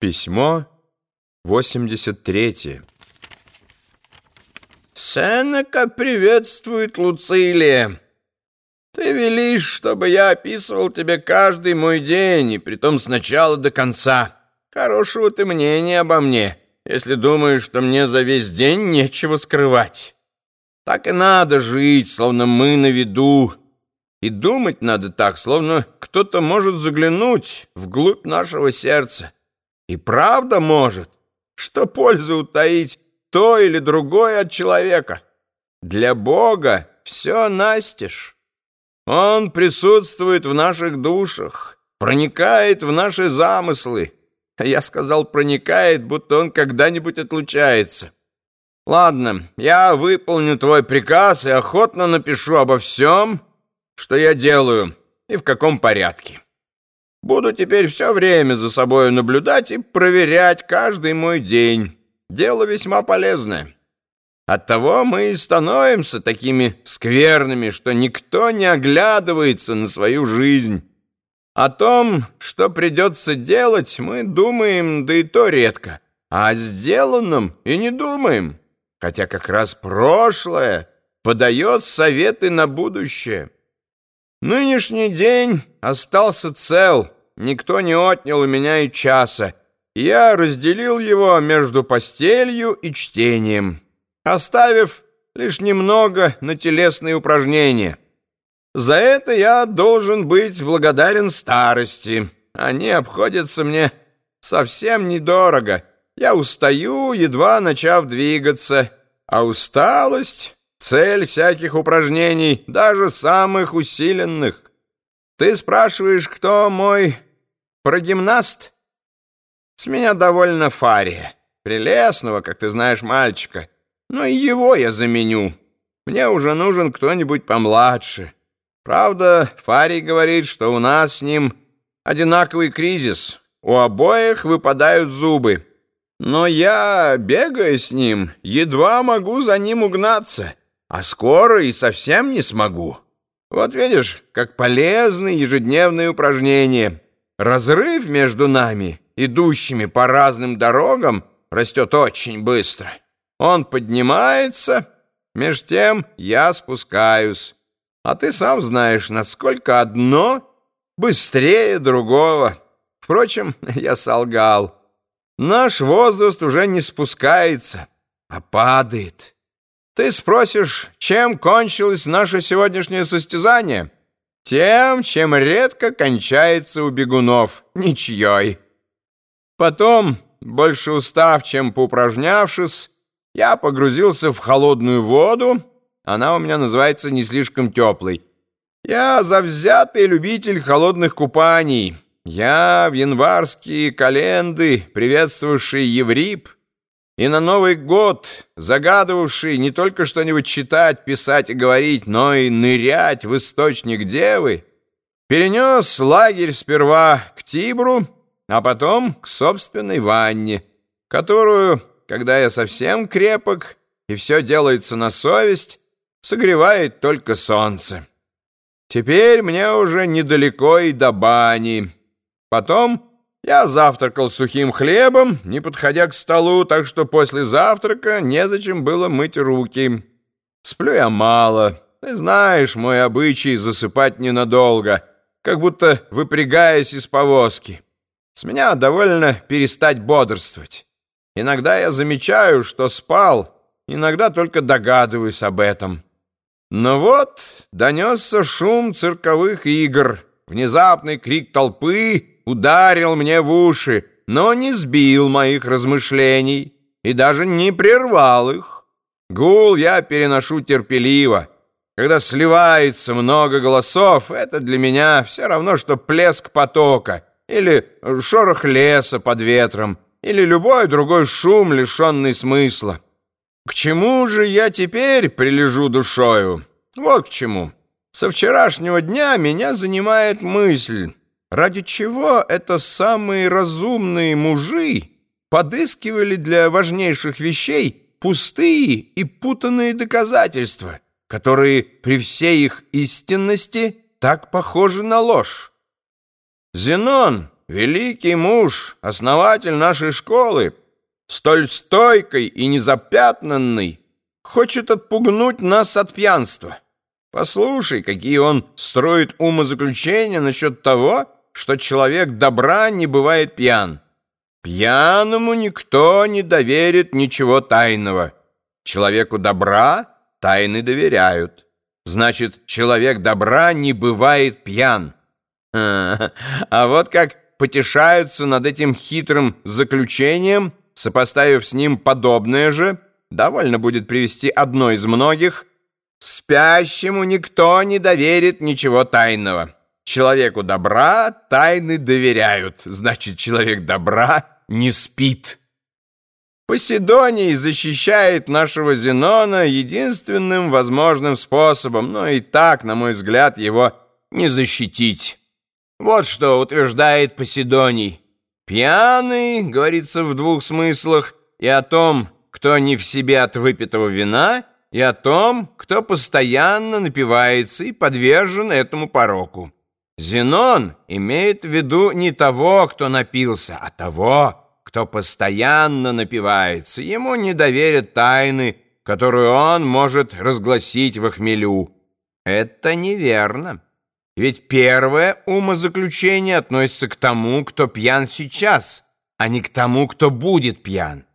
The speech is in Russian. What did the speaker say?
Письмо 83 Сенека приветствует Луцилия. Ты велишь, чтобы я описывал тебе каждый мой день, и притом с начала до конца. Хорошего ты мнения обо мне, если думаешь, что мне за весь день нечего скрывать. Так и надо жить, словно мы на виду. И думать надо так, словно кто-то может заглянуть вглубь нашего сердца. И правда может, что пользу утаить то или другое от человека. Для Бога все настежь. Он присутствует в наших душах, проникает в наши замыслы. Я сказал «проникает», будто он когда-нибудь отлучается. Ладно, я выполню твой приказ и охотно напишу обо всем, что я делаю и в каком порядке. Буду теперь все время за собой наблюдать и проверять каждый мой день. Дело весьма полезное. Оттого мы и становимся такими скверными, что никто не оглядывается на свою жизнь. О том, что придется делать, мы думаем, да и то редко. А о сделанном и не думаем, хотя как раз прошлое подает советы на будущее. Нынешний день остался цел, никто не отнял у меня и часа. Я разделил его между постелью и чтением, оставив лишь немного на телесные упражнения. За это я должен быть благодарен старости. Они обходятся мне совсем недорого. Я устаю, едва начав двигаться, а усталость Цель всяких упражнений, даже самых усиленных. Ты спрашиваешь, кто мой прогимнаст? С меня довольно Фария. Прелестного, как ты знаешь, мальчика. Но и его я заменю. Мне уже нужен кто-нибудь помладше. Правда, Фарий говорит, что у нас с ним одинаковый кризис. У обоих выпадают зубы. Но я, бегая с ним, едва могу за ним угнаться а скоро и совсем не смогу. Вот видишь, как полезны ежедневные упражнения. Разрыв между нами, идущими по разным дорогам, растет очень быстро. Он поднимается, меж тем я спускаюсь. А ты сам знаешь, насколько одно быстрее другого. Впрочем, я солгал. Наш возраст уже не спускается, а падает. Ты спросишь, чем кончилось наше сегодняшнее состязание? Тем, чем редко кончается у бегунов, ничьей. Потом, больше устав, чем поупражнявшись, я погрузился в холодную воду, она у меня называется не слишком теплой. Я завзятый любитель холодных купаний. Я в январские календы, приветствовавший Еврип, и на Новый год, загадывавший не только что-нибудь читать, писать и говорить, но и нырять в источник Девы, перенес лагерь сперва к Тибру, а потом к собственной ванне, которую, когда я совсем крепок и все делается на совесть, согревает только солнце. Теперь мне уже недалеко и до бани. Потом я завтракал сухим хлебом, не подходя к столу, так что после завтрака незачем было мыть руки. Сплю я мало. Ты знаешь, мой обычай засыпать ненадолго, как будто выпрягаясь из повозки. С меня довольно перестать бодрствовать. Иногда я замечаю, что спал, иногда только догадываюсь об этом. Но вот донесся шум цирковых игр, внезапный крик толпы — ударил мне в уши, но не сбил моих размышлений и даже не прервал их. Гул я переношу терпеливо. Когда сливается много голосов, это для меня все равно, что плеск потока или шорох леса под ветром или любой другой шум, лишенный смысла. К чему же я теперь прилежу душою? Вот к чему. Со вчерашнего дня меня занимает мысль, Ради чего это самые разумные мужи подыскивали для важнейших вещей пустые и путанные доказательства, которые при всей их истинности так похожи на ложь? Зенон, великий муж, основатель нашей школы, столь стойкой и незапятнанный, хочет отпугнуть нас от пьянства. Послушай, какие он строит умозаключения насчет того, что человек добра не бывает пьян. Пьяному никто не доверит ничего тайного. Человеку добра тайны доверяют. Значит, человек добра не бывает пьян. А, вот как потешаются над этим хитрым заключением, сопоставив с ним подобное же, довольно будет привести одно из многих, «Спящему никто не доверит ничего тайного. Человеку добра тайны доверяют, значит, человек добра не спит». Поседоний защищает нашего Зенона единственным возможным способом, но и так, на мой взгляд, его не защитить. Вот что утверждает Поседоний. «Пьяный, — говорится в двух смыслах, — и о том, кто не в себе от выпитого вина, и о том, кто постоянно напивается и подвержен этому пороку. Зенон имеет в виду не того, кто напился, а того, кто постоянно напивается, ему не доверят тайны, которую он может разгласить в хмелю. Это неверно. Ведь первое умозаключение относится к тому, кто пьян сейчас, а не к тому, кто будет пьян.